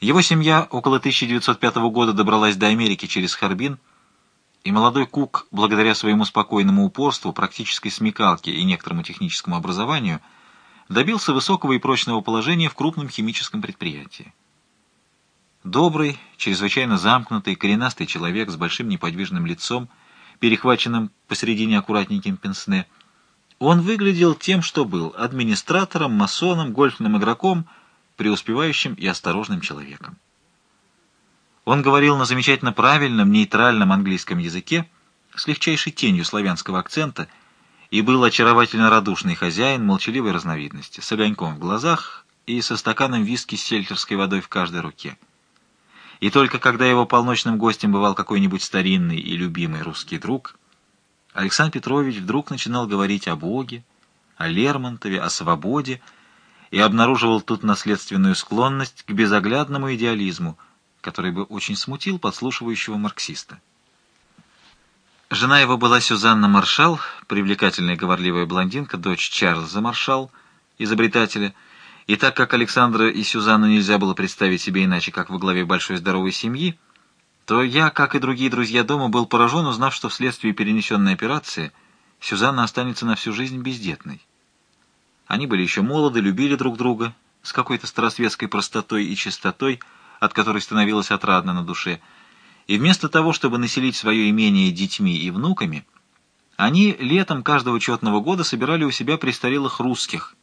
Его семья около 1905 года добралась до Америки через Харбин, и молодой Кук, благодаря своему спокойному упорству, практической смекалке и некоторому техническому образованию, добился высокого и прочного положения в крупном химическом предприятии. Добрый, чрезвычайно замкнутый, коренастый человек с большим неподвижным лицом, перехваченным посередине аккуратненьким пенсне, он выглядел тем, что был — администратором, масоном, гольфным игроком — преуспевающим и осторожным человеком. Он говорил на замечательно правильном, нейтральном английском языке, с легчайшей тенью славянского акцента, и был очаровательно радушный хозяин молчаливой разновидности, с огоньком в глазах и со стаканом виски с сельтерской водой в каждой руке. И только когда его полночным гостем бывал какой-нибудь старинный и любимый русский друг, Александр Петрович вдруг начинал говорить о Боге, о Лермонтове, о свободе, и обнаруживал тут наследственную склонность к безоглядному идеализму, который бы очень смутил подслушивающего марксиста. Жена его была Сюзанна Маршал, привлекательная говорливая блондинка, дочь Чарльза Маршал, изобретателя, и так как Александра и Сюзанну нельзя было представить себе иначе, как во главе большой здоровой семьи, то я, как и другие друзья дома, был поражен, узнав, что вследствие перенесенной операции Сюзанна останется на всю жизнь бездетной. Они были еще молоды, любили друг друга с какой-то старосветской простотой и чистотой, от которой становилось отрадно на душе. И вместо того, чтобы населить свое имение детьми и внуками, они летом каждого четного года собирали у себя престарелых русских,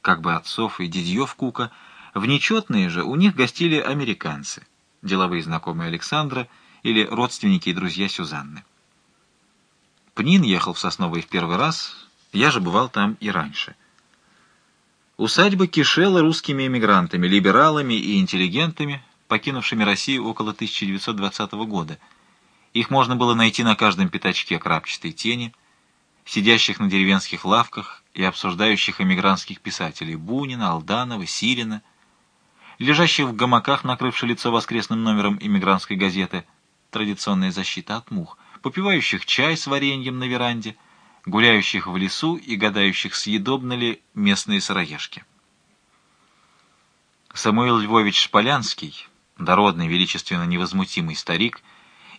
как бы отцов и дядьев Кука. В нечетные же у них гостили американцы, деловые знакомые Александра или родственники и друзья Сюзанны. Пнин ехал в Сосновый в первый раз, я же бывал там и раньше. Усадьба кишела русскими эмигрантами, либералами и интеллигентами, покинувшими Россию около 1920 года. Их можно было найти на каждом пятачке крапчатой тени, сидящих на деревенских лавках и обсуждающих эмигрантских писателей Бунина, Алданова, Сирина, лежащих в гамаках, накрывши лицо воскресным номером эмигрантской газеты «Традиционная защита от мух», попивающих чай с вареньем на веранде — гуляющих в лесу и гадающих, съедобны ли местные сыроежки. Самуил Львович Шполянский, дородный, величественно невозмутимый старик,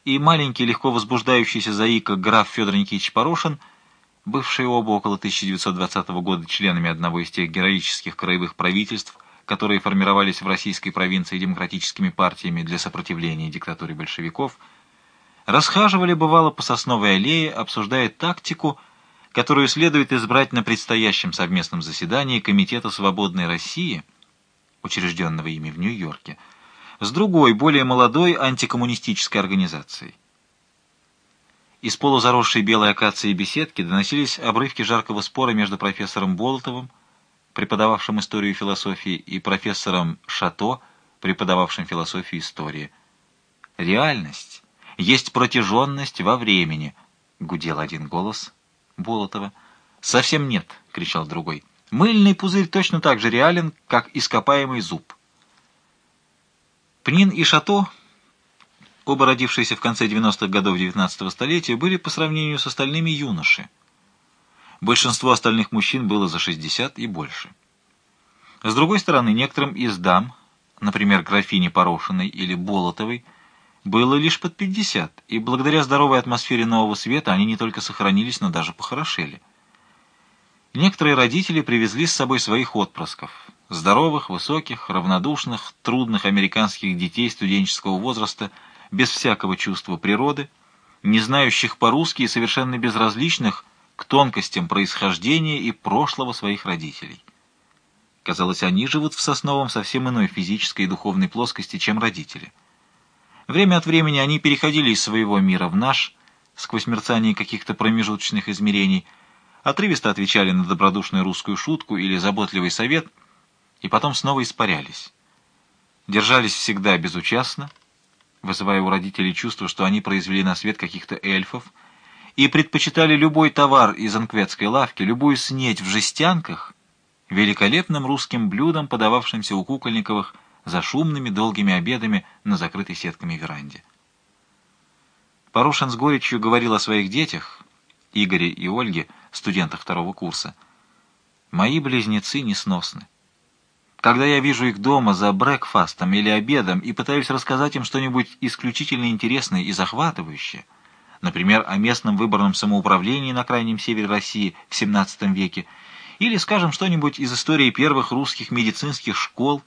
и маленький, легко возбуждающийся заика граф Федор Никитич Порошин, бывшие оба около 1920 года членами одного из тех героических краевых правительств, которые формировались в российской провинции демократическими партиями для сопротивления диктатуре большевиков, расхаживали, бывало, по Сосновой аллее, обсуждая тактику, которую следует избрать на предстоящем совместном заседании Комитета Свободной России, учрежденного ими в Нью-Йорке, с другой, более молодой антикоммунистической организацией. Из полузаросшей белой акации беседки доносились обрывки жаркого спора между профессором Болотовым, преподававшим историю и философии, и профессором Шато, преподававшим философию и истории. «Реальность есть протяженность во времени», — гудел один голос — Болотова. «Совсем нет!» — кричал другой. «Мыльный пузырь точно так же реален, как ископаемый зуб». Пнин и Шато, оба родившиеся в конце 90-х годов XIX столетия, были по сравнению с остальными юноши. Большинство остальных мужчин было за 60 и больше. С другой стороны, некоторым из дам, например, графине Порошиной или Болотовой, было лишь под 50, и благодаря здоровой атмосфере нового света они не только сохранились, но даже похорошели. Некоторые родители привезли с собой своих отпрысков, здоровых, высоких, равнодушных, трудных американских детей студенческого возраста, без всякого чувства природы, не знающих по-русски и совершенно безразличных к тонкостям происхождения и прошлого своих родителей. Казалось, они живут в Сосновом совсем иной физической и духовной плоскости, чем родители – Время от времени они переходили из своего мира в наш, сквозь мерцание каких-то промежуточных измерений, отрывисто отвечали на добродушную русскую шутку или заботливый совет, и потом снова испарялись. Держались всегда безучастно, вызывая у родителей чувство, что они произвели на свет каких-то эльфов, и предпочитали любой товар из анкветской лавки, любую снеть в жестянках, великолепным русским блюдом, подававшимся у Кукольниковых за шумными долгими обедами на закрытой сетками веранде. Порошин с горечью говорил о своих детях, Игоре и Ольге, студентах второго курса. «Мои близнецы несносны. Когда я вижу их дома за брекфастом или обедом и пытаюсь рассказать им что-нибудь исключительно интересное и захватывающее, например, о местном выборном самоуправлении на крайнем севере России в XVII веке, или, скажем, что-нибудь из истории первых русских медицинских школ.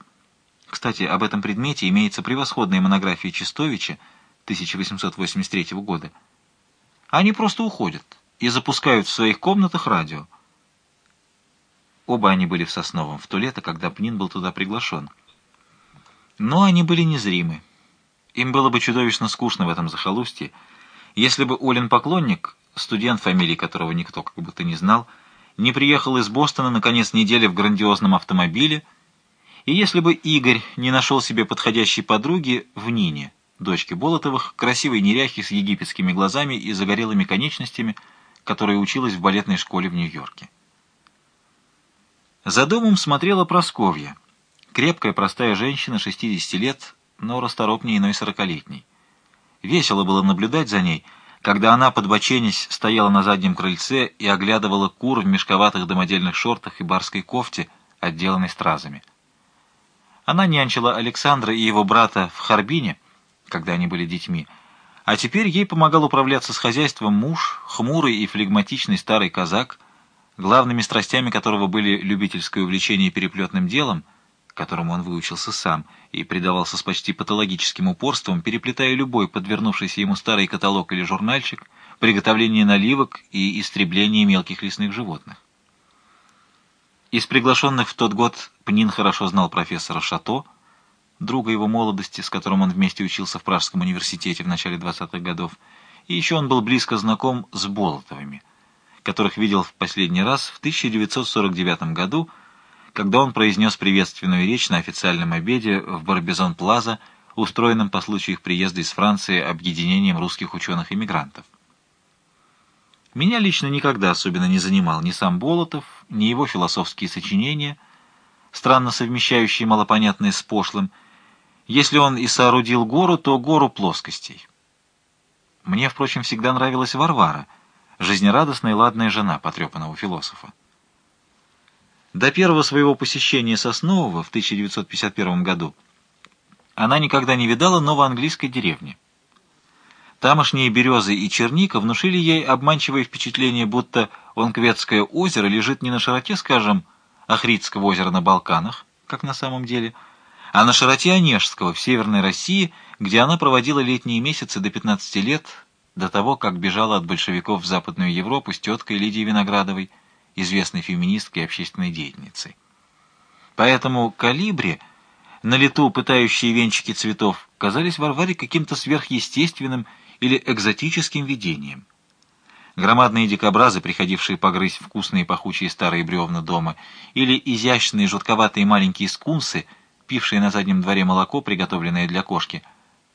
Кстати, об этом предмете имеется превосходная монография Чистовича 1883 года. Они просто уходят и запускают в своих комнатах радио. Оба они были в Сосновом в то лето, когда Пнин был туда приглашен. Но они были незримы. Им было бы чудовищно скучно в этом захолустье, если бы Олин Поклонник, студент, фамилии которого никто как будто не знал, не приехал из Бостона на конец недели в грандиозном автомобиле, и если бы Игорь не нашел себе подходящей подруги в Нине, дочке Болотовых, красивой неряхи с египетскими глазами и загорелыми конечностями, которая училась в балетной школе в Нью-Йорке. За домом смотрела Просковья, крепкая простая женщина, 60 лет, но расторопнее иной сорокалетней. Весело было наблюдать за ней — когда она, подбоченясь, стояла на заднем крыльце и оглядывала кур в мешковатых домодельных шортах и барской кофте, отделанной стразами. Она нянчила Александра и его брата в Харбине, когда они были детьми, а теперь ей помогал управляться с хозяйством муж, хмурый и флегматичный старый казак, главными страстями которого были любительское увлечение переплетным делом — которому он выучился сам, и предавался с почти патологическим упорством, переплетая любой подвернувшийся ему старый каталог или журнальчик, приготовление наливок и истребление мелких лесных животных. Из приглашенных в тот год Пнин хорошо знал профессора Шато, друга его молодости, с которым он вместе учился в Пражском университете в начале 20-х годов, и еще он был близко знаком с Болотовыми, которых видел в последний раз в 1949 году когда он произнес приветственную речь на официальном обеде в Барбизон-Плаза, устроенном по случаю их приезда из Франции объединением русских ученых-иммигрантов. Меня лично никогда особенно не занимал ни сам Болотов, ни его философские сочинения, странно совмещающие малопонятное с пошлым. Если он и соорудил гору, то гору плоскостей. Мне, впрочем, всегда нравилась Варвара, жизнерадостная и ладная жена потрепанного философа. До первого своего посещения Соснового в 1951 году она никогда не видала новоанглийской деревни. Тамошние березы и черника внушили ей обманчивое впечатление, будто Онкветское озеро лежит не на широте, скажем, Ахридского озера на Балканах, как на самом деле, а на широте Онежского в Северной России, где она проводила летние месяцы до 15 лет, до того, как бежала от большевиков в Западную Европу с теткой Лидией Виноградовой, известной феминисткой и общественной деятельницей. Поэтому калибри, на лету пытающие венчики цветов, казались Варваре каким-то сверхъестественным или экзотическим видением. Громадные дикобразы, приходившие погрызть вкусные пахучие старые бревна дома, или изящные жутковатые маленькие скунсы, пившие на заднем дворе молоко, приготовленное для кошки,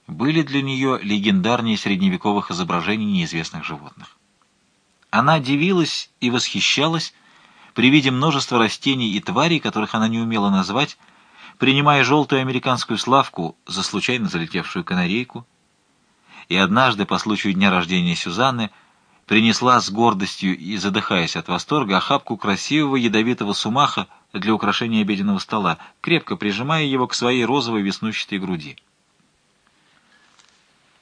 были для нее легендарнее средневековых изображений неизвестных животных. Она дивилась и восхищалась при виде множества растений и тварей, которых она не умела назвать, принимая желтую американскую славку за случайно залетевшую канарейку. И однажды, по случаю дня рождения Сюзанны, принесла с гордостью и задыхаясь от восторга охапку красивого ядовитого сумаха для украшения обеденного стола, крепко прижимая его к своей розовой веснущатой груди.